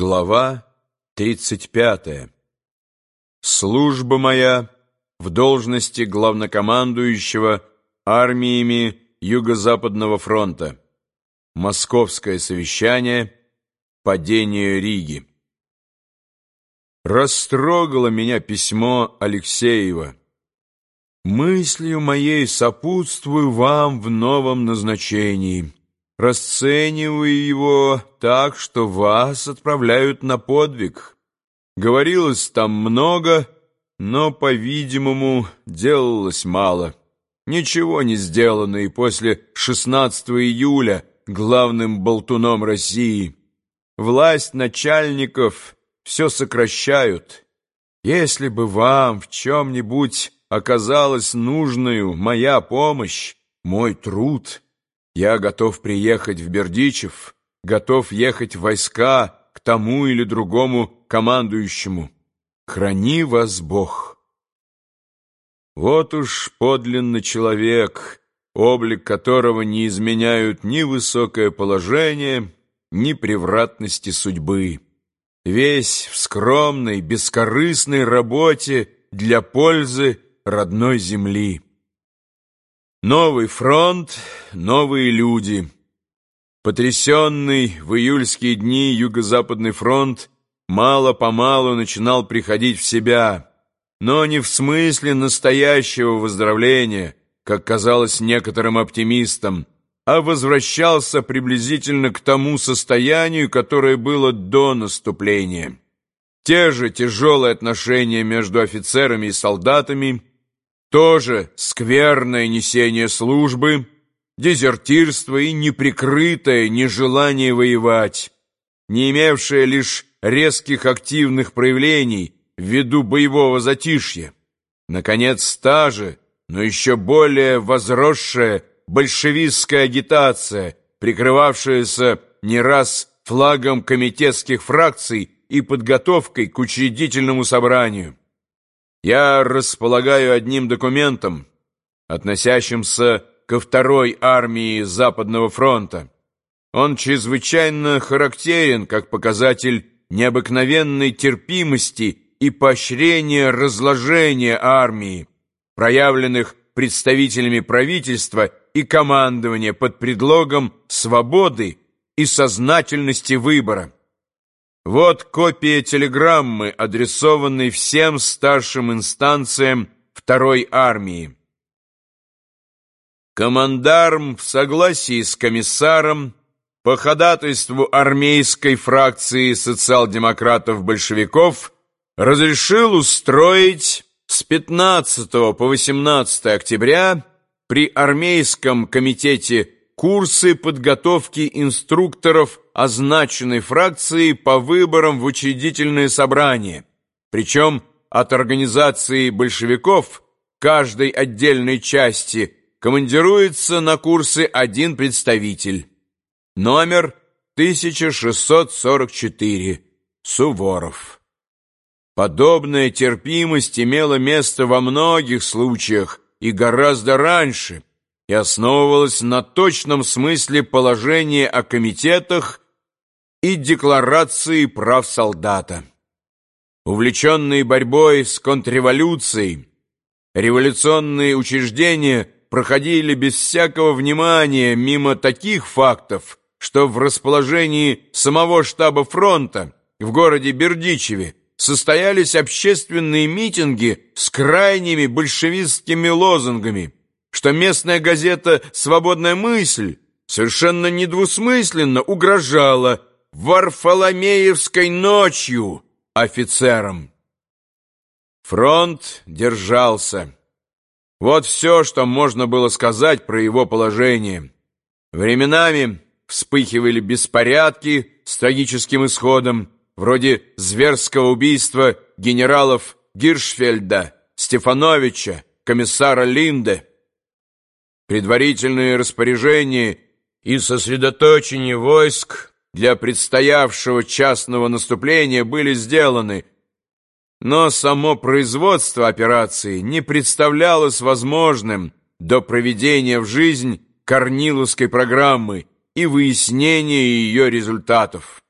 Глава 35. Служба моя в должности главнокомандующего армиями Юго-Западного фронта. Московское совещание. Падение Риги. Растрогало меня письмо Алексеева. Мыслью моей сопутствую вам в новом назначении расцениваю его так, что вас отправляют на подвиг. Говорилось там много, но, по-видимому, делалось мало. Ничего не сделано и после 16 июля главным болтуном России. Власть начальников все сокращают. Если бы вам в чем-нибудь оказалась нужную моя помощь, мой труд — я готов приехать в Бердичев, готов ехать в войска к тому или другому командующему. Храни вас Бог. Вот уж подлинный человек, облик которого не изменяют ни высокое положение, ни превратности судьбы. Весь в скромной, бескорыстной работе для пользы родной земли. Новый фронт, новые люди. Потрясенный в июльские дни Юго-Западный фронт мало-помалу начинал приходить в себя, но не в смысле настоящего выздоровления, как казалось некоторым оптимистам, а возвращался приблизительно к тому состоянию, которое было до наступления. Те же тяжелые отношения между офицерами и солдатами – тоже скверное несение службы, дезертирство и неприкрытое нежелание воевать, не имевшее лишь резких активных проявлений ввиду боевого затишья. Наконец, та же, но еще более возросшая большевистская агитация, прикрывавшаяся не раз флагом комитетских фракций и подготовкой к учредительному собранию. Я располагаю одним документом, относящимся ко второй армии Западного фронта. Он чрезвычайно характерен как показатель необыкновенной терпимости и поощрения разложения армии, проявленных представителями правительства и командования под предлогом свободы и сознательности выбора. Вот копия телеграммы, адресованной всем старшим инстанциям Второй армии. Командарм в согласии с комиссаром по ходатайству армейской фракции социал-демократов-большевиков разрешил устроить с 15 по 18 октября при армейском комитете курсы подготовки инструкторов означенной фракции по выборам в учредительное собрание, причем от организации большевиков каждой отдельной части командируется на курсы один представитель. Номер 1644. Суворов. Подобная терпимость имела место во многих случаях и гораздо раньше – и основывалась на точном смысле положения о комитетах и декларации прав солдата. Увлеченные борьбой с контрреволюцией, революционные учреждения проходили без всякого внимания мимо таких фактов, что в расположении самого штаба фронта в городе Бердичеве состоялись общественные митинги с крайними большевистскими лозунгами – что местная газета «Свободная мысль» совершенно недвусмысленно угрожала Варфоломеевской ночью офицерам. Фронт держался. Вот все, что можно было сказать про его положение. Временами вспыхивали беспорядки с трагическим исходом, вроде зверского убийства генералов Гиршфельда, Стефановича, комиссара Линде. Предварительные распоряжения и сосредоточение войск для предстоявшего частного наступления были сделаны, но само производство операции не представлялось возможным до проведения в жизнь Корниловской программы и выяснения ее результатов.